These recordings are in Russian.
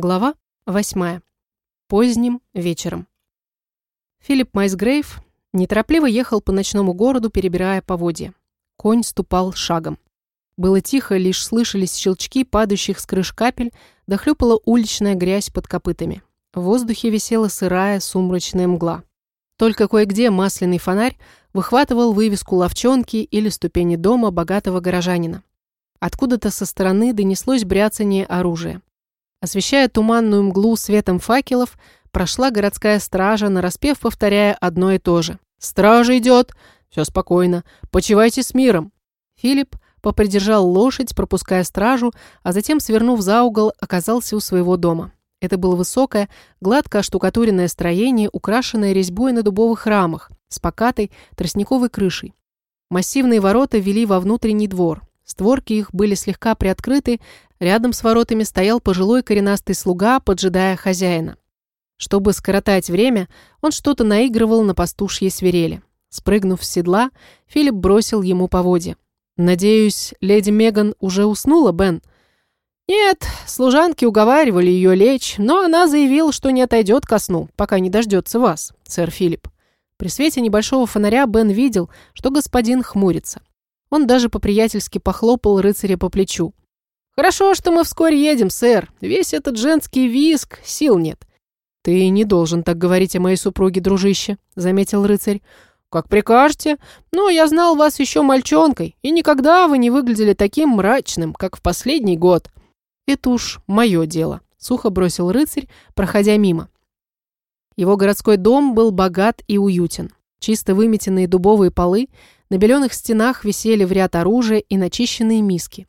Глава 8. Поздним вечером. Филипп Майсгрейв неторопливо ехал по ночному городу, перебирая поводья. Конь ступал шагом. Было тихо, лишь слышались щелчки падающих с крыш капель, дохлюпала уличная грязь под копытами. В воздухе висела сырая, сумрачная мгла. Только кое-где масляный фонарь выхватывал вывеску ловчонки или ступени дома богатого горожанина. Откуда-то со стороны донеслось бряцание оружия. Освещая туманную мглу светом факелов, прошла городская стража, нараспев повторяя одно и то же. «Стража идет! Все спокойно. Почивайте с миром!» Филипп попридержал лошадь, пропуская стражу, а затем, свернув за угол, оказался у своего дома. Это было высокое, гладко оштукатуренное строение, украшенное резьбой на дубовых рамах, с покатой тростниковой крышей. Массивные ворота вели во внутренний двор. Створки их были слегка приоткрыты, рядом с воротами стоял пожилой коренастый слуга, поджидая хозяина. Чтобы скоротать время, он что-то наигрывал на пастушьей свирели. Спрыгнув с седла, Филипп бросил ему поводья. «Надеюсь, леди Меган уже уснула, Бен?» «Нет, служанки уговаривали ее лечь, но она заявила, что не отойдет ко сну, пока не дождется вас, сэр Филипп». При свете небольшого фонаря Бен видел, что господин хмурится. Он даже по-приятельски похлопал рыцаря по плечу. «Хорошо, что мы вскоре едем, сэр. Весь этот женский виск, сил нет». «Ты не должен так говорить о моей супруге, дружище», — заметил рыцарь. «Как прикажете. Но я знал вас еще мальчонкой, и никогда вы не выглядели таким мрачным, как в последний год». «Это уж мое дело», — сухо бросил рыцарь, проходя мимо. Его городской дом был богат и уютен. Чисто выметенные дубовые полы, на беленых стенах висели в ряд оружия и начищенные миски.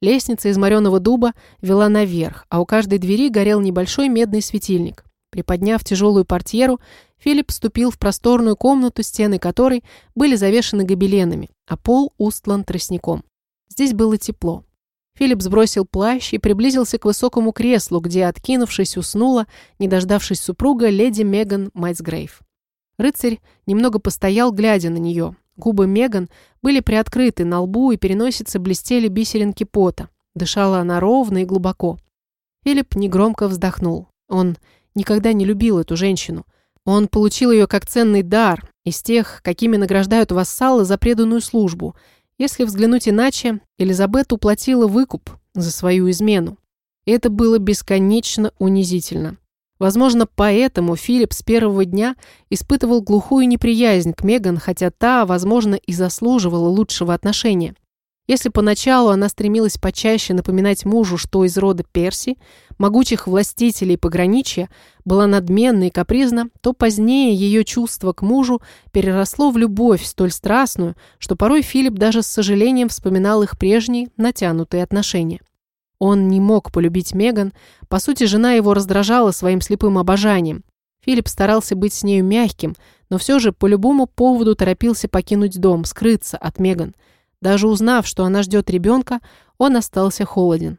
Лестница из мореного дуба вела наверх, а у каждой двери горел небольшой медный светильник. Приподняв тяжелую портьеру, Филипп вступил в просторную комнату, стены которой были завешены гобеленами, а пол устлан тростником. Здесь было тепло. Филипп сбросил плащ и приблизился к высокому креслу, где, откинувшись, уснула, не дождавшись супруга, леди Меган Майтсгрейв. Рыцарь немного постоял, глядя на нее. Губы Меган были приоткрыты, на лбу и переносице блестели бисеринки пота. Дышала она ровно и глубоко. Филипп негромко вздохнул. Он никогда не любил эту женщину. Он получил ее как ценный дар, из тех, какими награждают вассалы за преданную службу. Если взглянуть иначе, Элизабет уплатила выкуп за свою измену. Это было бесконечно унизительно. Возможно, поэтому Филипп с первого дня испытывал глухую неприязнь к Меган, хотя та, возможно, и заслуживала лучшего отношения. Если поначалу она стремилась почаще напоминать мужу, что из рода Перси, могучих властителей пограничья, была надменна и капризна, то позднее ее чувство к мужу переросло в любовь столь страстную, что порой Филипп даже с сожалением вспоминал их прежние натянутые отношения. Он не мог полюбить Меган. По сути, жена его раздражала своим слепым обожанием. Филипп старался быть с нею мягким, но все же по любому поводу торопился покинуть дом, скрыться от Меган. Даже узнав, что она ждет ребенка, он остался холоден.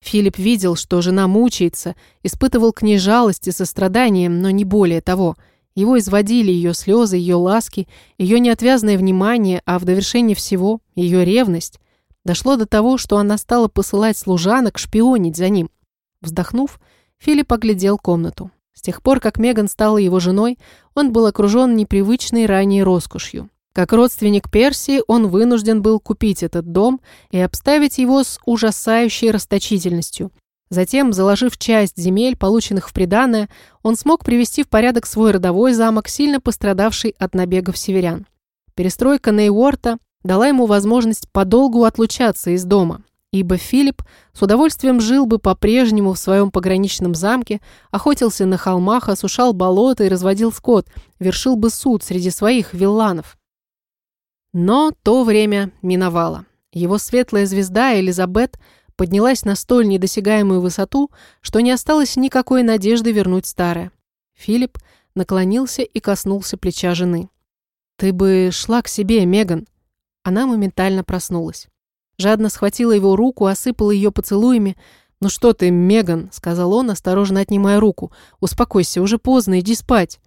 Филипп видел, что жена мучается, испытывал к ней жалость и сострадание, но не более того. Его изводили ее слезы, ее ласки, ее неотвязное внимание, а в довершении всего – ее ревность. Дошло до того, что она стала посылать служанок шпионить за ним. Вздохнув, Филипп оглядел комнату. С тех пор, как Меган стала его женой, он был окружен непривычной ранее роскошью. Как родственник Персии, он вынужден был купить этот дом и обставить его с ужасающей расточительностью. Затем, заложив часть земель, полученных в приданое, он смог привести в порядок свой родовой замок, сильно пострадавший от набегов северян. Перестройка Нейворта дала ему возможность подолгу отлучаться из дома, ибо Филипп с удовольствием жил бы по-прежнему в своем пограничном замке, охотился на холмах, осушал болота и разводил скот, вершил бы суд среди своих вилланов. Но то время миновало. Его светлая звезда Элизабет поднялась на столь недосягаемую высоту, что не осталось никакой надежды вернуть старое. Филипп наклонился и коснулся плеча жены. «Ты бы шла к себе, Меган», она моментально проснулась. Жадно схватила его руку, осыпала ее поцелуями. «Ну что ты, Меган?» — сказал он, осторожно отнимая руку. «Успокойся, уже поздно, иди спать».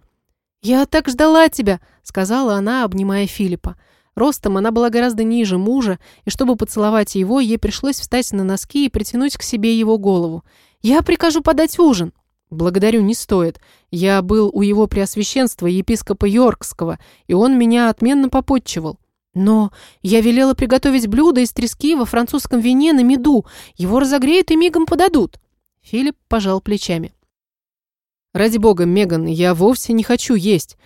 «Я так ждала тебя!» — сказала она, обнимая Филиппа. Ростом она была гораздо ниже мужа, и чтобы поцеловать его, ей пришлось встать на носки и притянуть к себе его голову. Я прикажу подать ужин». «Благодарю, не стоит. Я был у его преосвященства, епископа Йоркского, и он меня отменно попотчевал. Но я велела приготовить блюдо из трески во французском вине на меду. Его разогреют и мигом подадут». Филипп пожал плечами. «Ради бога, Меган, я вовсе не хочу есть».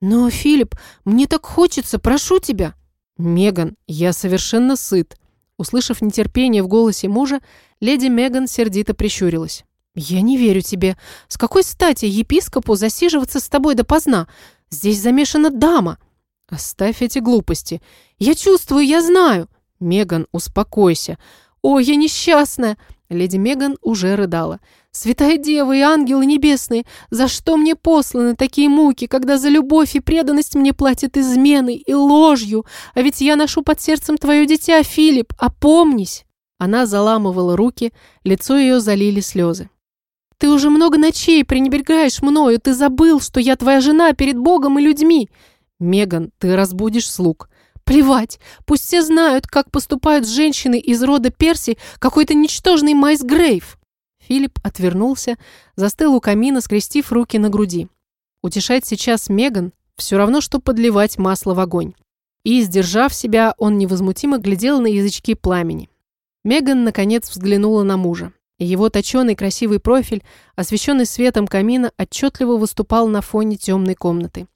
«Но, Филипп, мне так хочется, прошу тебя». «Меган, я совершенно сыт». Услышав нетерпение в голосе мужа, леди Меган сердито прищурилась. «Я не верю тебе. С какой стати епископу засиживаться с тобой допоздна? Здесь замешана дама». «Оставь эти глупости. Я чувствую, я знаю». «Меган, успокойся». «О, я несчастная!» Леди Меган уже рыдала. «Святая Дева и ангелы небесные, за что мне посланы такие муки, когда за любовь и преданность мне платят изменой и ложью? А ведь я ношу под сердцем твое дитя, Филипп, опомнись!» Она заламывала руки, лицо ее залили слезы. Ты уже много ночей пренебрегаешь мною, ты забыл, что я твоя жена перед Богом и людьми. Меган, ты разбудишь слуг. Плевать, пусть все знают, как поступают женщины из рода Перси, какой-то ничтожный Майс Грейв. Филипп отвернулся, застыл у камина, скрестив руки на груди. Утешать сейчас Меган все равно, что подливать масло в огонь. И, сдержав себя, он невозмутимо глядел на язычки пламени. Меган, наконец, взглянула на мужа. Его точеный красивый профиль, освещенный светом камина, отчетливо выступал на фоне темной комнаты.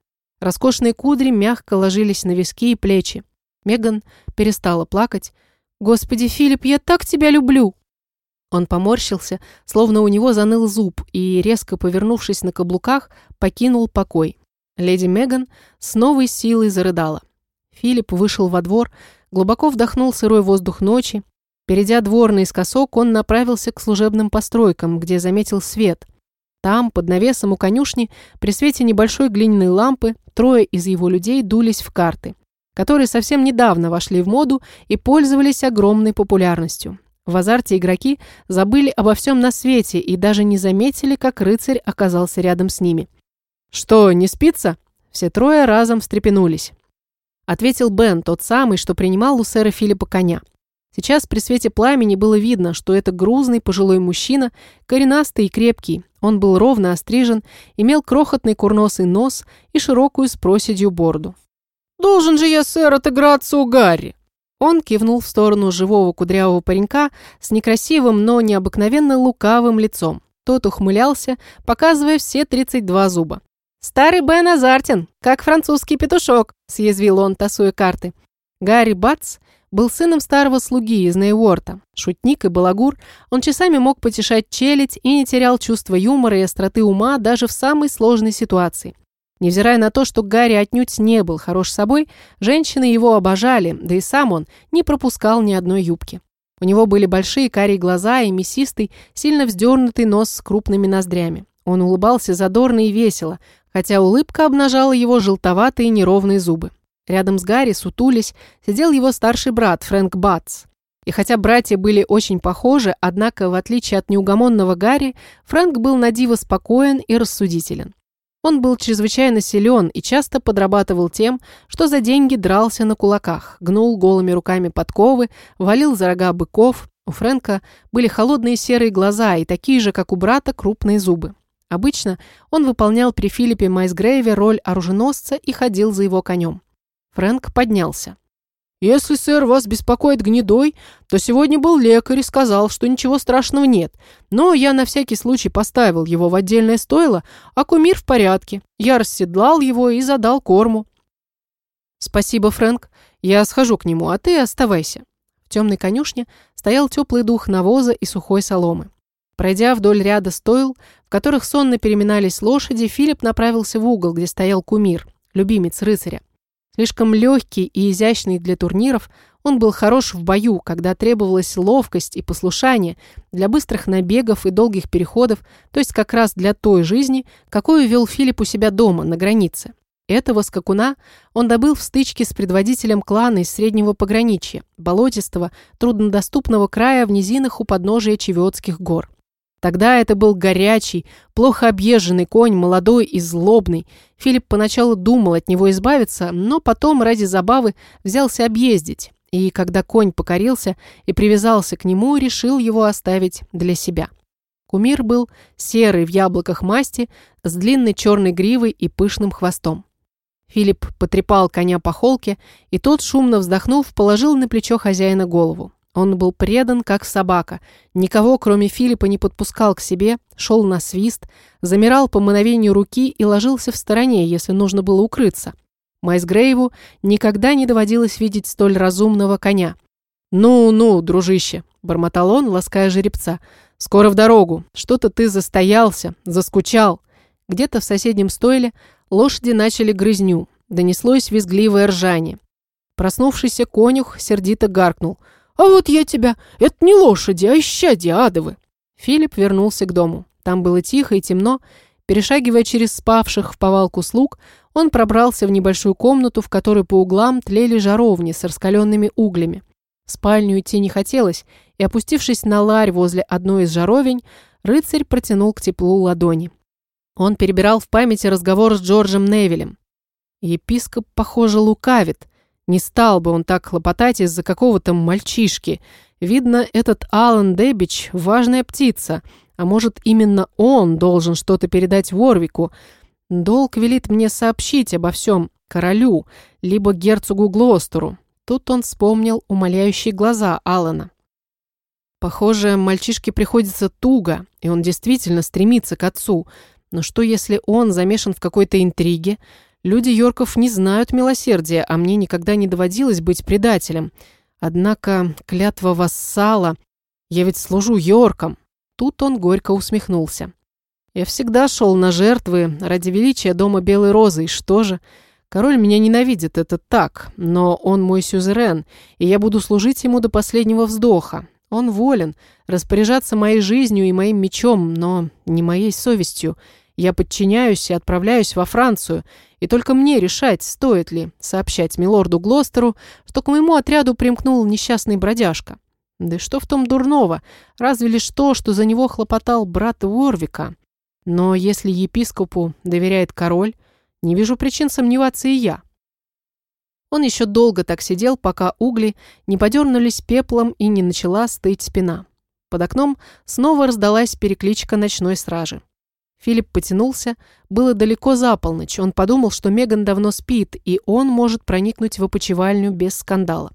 Роскошные кудри мягко ложились на виски и плечи. Меган перестала плакать. «Господи, Филипп, я так тебя люблю!» Он поморщился, словно у него заныл зуб, и, резко повернувшись на каблуках, покинул покой. Леди Меган с новой силой зарыдала. Филипп вышел во двор, глубоко вдохнул сырой воздух ночи, Перейдя двор наискосок, он направился к служебным постройкам, где заметил свет. Там, под навесом у конюшни, при свете небольшой глиняной лампы, трое из его людей дулись в карты, которые совсем недавно вошли в моду и пользовались огромной популярностью. В азарте игроки забыли обо всем на свете и даже не заметили, как рыцарь оказался рядом с ними. «Что, не спится?» Все трое разом встрепенулись. Ответил Бен, тот самый, что принимал у сэра Филиппа коня. Сейчас при свете пламени было видно, что это грузный пожилой мужчина, коренастый и крепкий. Он был ровно острижен, имел крохотный курносый нос и широкую с проседью бороду. «Должен же я, сэр, отыграться у Гарри!» Он кивнул в сторону живого кудрявого паренька с некрасивым, но необыкновенно лукавым лицом. Тот ухмылялся, показывая все 32 зуба. «Старый Бен азартен, как французский петушок», – съязвил он, тасуя карты. Гарри Батс был сыном старого слуги из Нейворта. Шутник и балагур, он часами мог потешать челядь и не терял чувства юмора и остроты ума даже в самой сложной ситуации. Невзирая на то, что Гарри отнюдь не был хорош собой, женщины его обожали, да и сам он не пропускал ни одной юбки. У него были большие карие глаза и мясистый, сильно вздернутый нос с крупными ноздрями. Он улыбался задорно и весело, хотя улыбка обнажала его желтоватые неровные зубы. Рядом с Гарри, сутулись, сидел его старший брат Фрэнк Батс. И хотя братья были очень похожи, однако, в отличие от неугомонного Гарри, Фрэнк был на диво спокоен и рассудителен. Он был чрезвычайно силен и часто подрабатывал тем, что за деньги дрался на кулаках, гнул голыми руками подковы, валил за рога быков. У Фрэнка были холодные серые глаза и такие же, как у брата, крупные зубы. Обычно он выполнял при Филиппе Майсгрейве роль оруженосца и ходил за его конем. Фрэнк поднялся. «Если, сэр, вас беспокоит гнедой, то сегодня был лекарь и сказал, что ничего страшного нет. Но я на всякий случай поставил его в отдельное стойло, а кумир в порядке. Я расседлал его и задал корму». «Спасибо, Фрэнк. Я схожу к нему, а ты оставайся». В темной конюшне стоял теплый дух навоза и сухой соломы. Пройдя вдоль ряда стойл, в которых сонно переминались лошади, Филипп направился в угол, где стоял кумир, любимец рыцаря. Слишком легкий и изящный для турниров, он был хорош в бою, когда требовалась ловкость и послушание для быстрых набегов и долгих переходов, то есть как раз для той жизни, какую вел Филипп у себя дома, на границе. Этого скакуна он добыл в стычке с предводителем клана из среднего пограничья, болотистого, труднодоступного края в низинах у подножия Чевиотских гор. Тогда это был горячий, плохо объезженный конь, молодой и злобный. Филипп поначалу думал от него избавиться, но потом ради забавы взялся объездить. И когда конь покорился и привязался к нему, решил его оставить для себя. Кумир был серый в яблоках масти, с длинной черной гривой и пышным хвостом. Филипп потрепал коня по холке, и тот, шумно вздохнув, положил на плечо хозяина голову. Он был предан, как собака. Никого, кроме Филиппа, не подпускал к себе, шел на свист, замирал по мановению руки и ложился в стороне, если нужно было укрыться. Майсгрейву никогда не доводилось видеть столь разумного коня. «Ну-ну, дружище», — бормотал он, лаская жеребца, — «скоро в дорогу. Что-то ты застоялся, заскучал». Где-то в соседнем стойле лошади начали грызню, донеслось визгливое ржание. Проснувшийся конюх сердито гаркнул — «А вот я тебя! Это не лошади, а исчадья адовы!» Филипп вернулся к дому. Там было тихо и темно. Перешагивая через спавших в повалку слуг, он пробрался в небольшую комнату, в которой по углам тлели жаровни с раскаленными углями. В спальню идти не хотелось, и, опустившись на ларь возле одной из жаровень, рыцарь протянул к теплу ладони. Он перебирал в памяти разговор с Джорджем Невилем. Епископ, похоже, лукавит. Не стал бы он так хлопотать из-за какого-то мальчишки. Видно, этот Алан Дебич – важная птица. А может, именно он должен что-то передать Ворвику. Долг велит мне сообщить обо всем королю, либо герцогу Глостеру. Тут он вспомнил умоляющие глаза Алана. Похоже, мальчишке приходится туго, и он действительно стремится к отцу. Но что, если он замешан в какой-то интриге, Люди Йорков не знают милосердия, а мне никогда не доводилось быть предателем. Однако клятва вассала... Я ведь служу Йоркам. Тут он горько усмехнулся. Я всегда шел на жертвы ради величия дома Белой Розы, и что же? Король меня ненавидит, это так, но он мой сюзерен, и я буду служить ему до последнего вздоха. Он волен распоряжаться моей жизнью и моим мечом, но не моей совестью. Я подчиняюсь и отправляюсь во Францию, и только мне решать, стоит ли сообщать милорду Глостеру, что к моему отряду примкнул несчастный бродяжка. Да что в том дурного? Разве лишь то, что за него хлопотал брат Ворвика. Но если епископу доверяет король, не вижу причин сомневаться и я. Он еще долго так сидел, пока угли не подернулись пеплом и не начала стыть спина. Под окном снова раздалась перекличка ночной стражи. Филипп потянулся. Было далеко за полночь. Он подумал, что Меган давно спит, и он может проникнуть в опочивальню без скандала.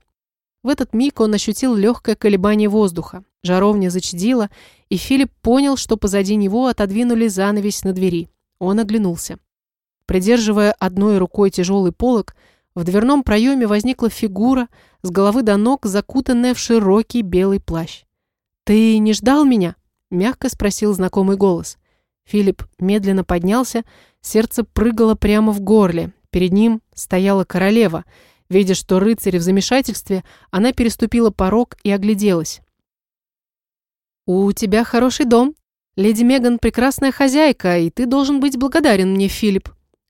В этот миг он ощутил легкое колебание воздуха. Жаровня зачадила, и Филипп понял, что позади него отодвинули занавесь на двери. Он оглянулся. Придерживая одной рукой тяжелый полог, в дверном проеме возникла фигура, с головы до ног закутанная в широкий белый плащ. «Ты не ждал меня?» – мягко спросил знакомый голос. Филипп медленно поднялся, сердце прыгало прямо в горле. Перед ним стояла королева. Видя, что рыцарь в замешательстве, она переступила порог и огляделась. «У тебя хороший дом. Леди Меган прекрасная хозяйка, и ты должен быть благодарен мне, Филипп».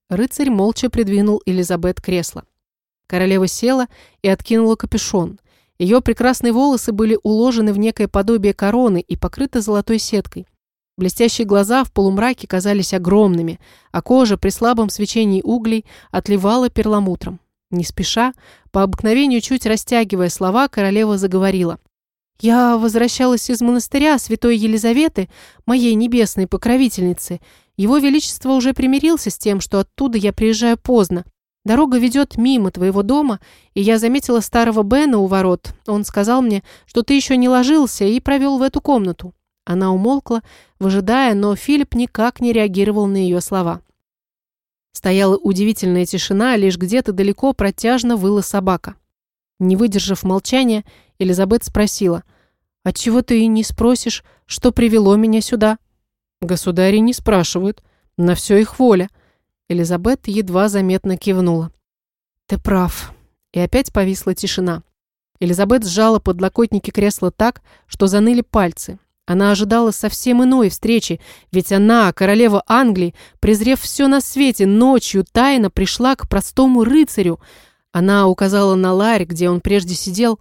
Рыцарь молча придвинул Элизабет кресло. Королева села и откинула капюшон. Ее прекрасные волосы были уложены в некое подобие короны и покрыты золотой сеткой. Блестящие глаза в полумраке казались огромными, а кожа при слабом свечении углей отливала перламутром. Не спеша, по обыкновению чуть растягивая слова, королева заговорила. «Я возвращалась из монастыря святой Елизаветы, моей небесной покровительницы. Его Величество уже примирился с тем, что оттуда я приезжаю поздно. Дорога ведет мимо твоего дома, и я заметила старого Бена у ворот. Он сказал мне, что ты еще не ложился, и провел в эту комнату. Она умолкла, выжидая, но Филипп никак не реагировал на ее слова. Стояла удивительная тишина, лишь где-то далеко протяжно выла собака. Не выдержав молчания, Элизабет спросила, «Отчего ты и не спросишь, что привело меня сюда?» «Государи не спрашивают, на все их воля». Элизабет едва заметно кивнула. «Ты прав». И опять повисла тишина. Элизабет сжала подлокотники кресла так, что заныли пальцы, она ожидала совсем иной встречи, ведь она, королева Англии, презрев все на свете, ночью тайно пришла к простому рыцарю. Она указала на ларь, где он прежде сидел.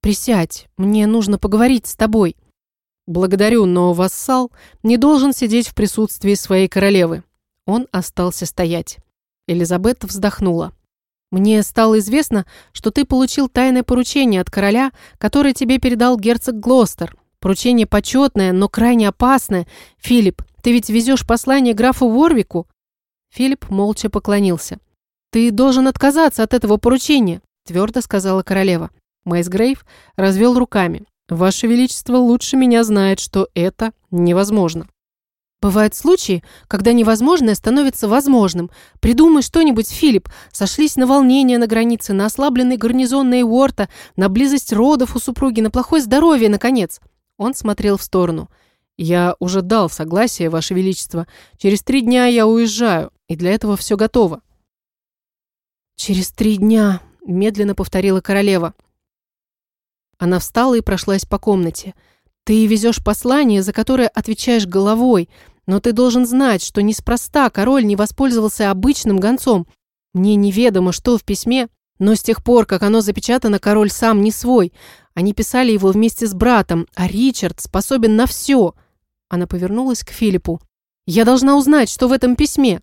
«Присядь, мне нужно поговорить с тобой». «Благодарю, но вассал не должен сидеть в присутствии своей королевы». Он остался стоять. Элизабет вздохнула. «Мне стало известно, что ты получил тайное поручение от короля, которое тебе передал герцог Глостер. Поручение почетное, но крайне опасное. Филипп, ты ведь везешь послание графу Ворвику?» Филипп молча поклонился. «Ты должен отказаться от этого поручения», твердо сказала королева. Майс Грейв развел руками. «Ваше Величество лучше меня знает, что это невозможно». Бывают случаи, когда невозможное становится возможным. Придумай что-нибудь, Филипп. Сошлись на волнение на границе, на ослабленный гарнизон Нейворта, на близость родов у супруги, на плохое здоровье, наконец. Он смотрел в сторону. «Я уже дал согласие, Ваше Величество. Через три дня я уезжаю, и для этого все готово». «Через три дня», — медленно повторила королева. Она встала и прошлась по комнате. «Ты везешь послание, за которое отвечаешь головой, но ты должен знать, что неспроста король не воспользовался обычным гонцом. Мне неведомо, что в письме, но с тех пор, как оно запечатано, король сам не свой. Они писали его вместе с братом, а Ричард способен на все». Она повернулась к Филиппу. «Я должна узнать, что в этом письме».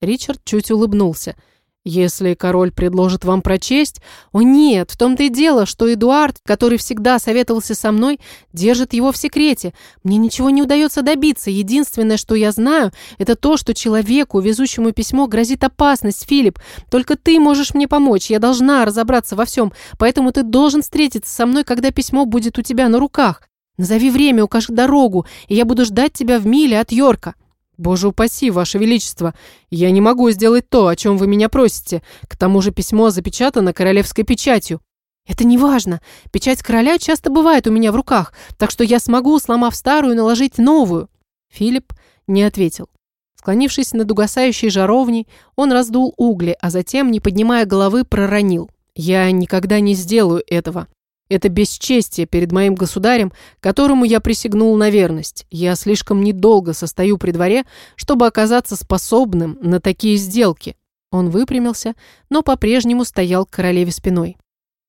Ричард чуть улыбнулся – если король предложит вам прочесть... О нет, в том-то и дело, что Эдуард, который всегда советовался со мной, держит его в секрете. Мне ничего не удается добиться. Единственное, что я знаю, это то, что человеку, везущему письмо, грозит опасность, Филипп. Только ты можешь мне помочь. Я должна разобраться во всем. Поэтому ты должен встретиться со мной, когда письмо будет у тебя на руках. Назови время, укажи дорогу, и я буду ждать тебя в миле от Йорка. «Боже упаси, Ваше Величество! Я не могу сделать то, о чем вы меня просите. К тому же письмо запечатано королевской печатью». «Это не важно. Печать короля часто бывает у меня в руках, так что я смогу, сломав старую, наложить новую». Филипп не ответил. Склонившись над угасающей жаровней, он раздул угли, а затем, не поднимая головы, проронил. «Я никогда не сделаю этого. Это бесчестие перед моим государем, которому я присягнул на верность. Я слишком недолго состою при дворе, чтобы оказаться способным на такие сделки». Он выпрямился, но по-прежнему стоял к королеве спиной.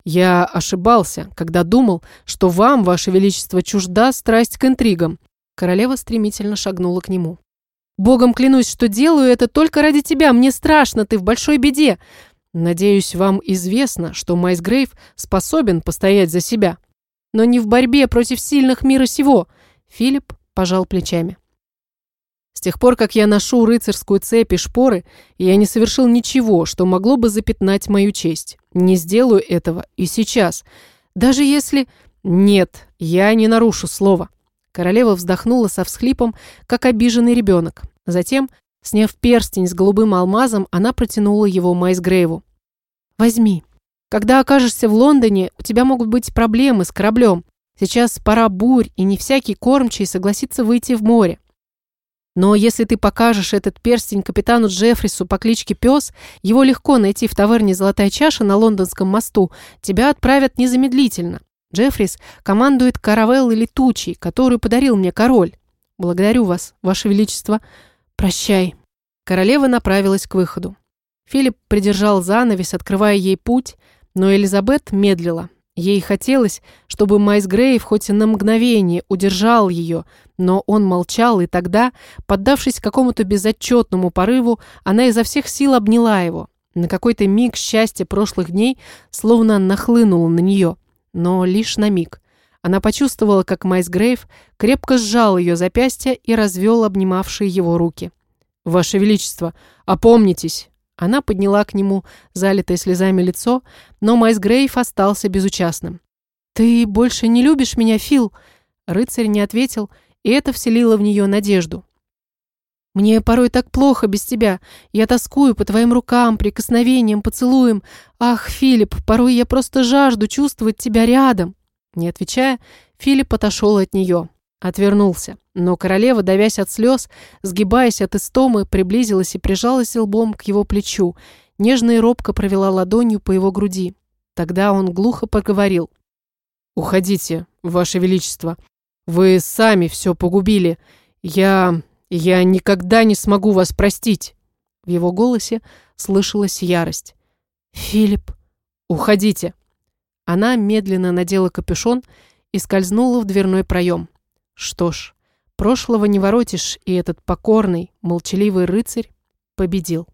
«Я ошибался, когда думал, что вам, ваше величество, чужда страсть к интригам». Королева стремительно шагнула к нему. «Богом клянусь, что делаю это только ради тебя. Мне страшно, ты в большой беде. Надеюсь, вам известно, что Майсгрейв способен постоять за себя. Но не в борьбе против сильных мира сего. Филипп пожал плечами. С тех пор, как я ношу рыцарскую цепь и шпоры, я не совершил ничего, что могло бы запятнать мою честь. Не сделаю этого и сейчас. Даже если... Нет, я не нарушу слова. Королева вздохнула со всхлипом, как обиженный ребенок. Затем Сняв перстень с голубым алмазом, она протянула его Майсгрейву. «Возьми. Когда окажешься в Лондоне, у тебя могут быть проблемы с кораблем. Сейчас пора бурь, и не всякий кормчий согласится выйти в море. Но если ты покажешь этот перстень капитану Джеффрису по кличке Пес, его легко найти в таверне «Золотая чаша» на Лондонском мосту, тебя отправят незамедлительно. Джеффрис командует каравеллой летучей, которую подарил мне король. Благодарю вас, ваше величество». «Прощай». Королева направилась к выходу. Филипп придержал занавес, открывая ей путь, но Элизабет медлила. Ей хотелось, чтобы Майс Грейв хоть на мгновение удержал ее, но он молчал, и тогда, поддавшись какому-то безотчетному порыву, она изо всех сил обняла его. На какой-то миг счастье прошлых дней словно нахлынуло на нее, но лишь на миг. Она почувствовала, как Майсгрейв крепко сжал ее запястье и развел обнимавшие его руки. «Ваше Величество, опомнитесь!» Она подняла к нему залитое слезами лицо, но Майсгрейв остался безучастным. «Ты больше не любишь меня, Фил?» Рыцарь не ответил, и это вселило в нее надежду. «Мне порой так плохо без тебя. Я тоскую по твоим рукам, прикосновениям, поцелуям. Ах, Филипп, порой я просто жажду чувствовать тебя рядом». Не отвечая, Филипп отошел от нее. Отвернулся. Но королева, давясь от слез, сгибаясь от истомы, приблизилась и прижалась лбом к его плечу. Нежно и робко провела ладонью по его груди. Тогда он глухо поговорил. «Уходите, ваше величество. Вы сами все погубили. Я... я никогда не смогу вас простить». В его голосе слышалась ярость. «Филипп, уходите». Она медленно надела капюшон и скользнула в дверной проем. Что ж, прошлого не воротишь, и этот покорный, молчаливый рыцарь победил.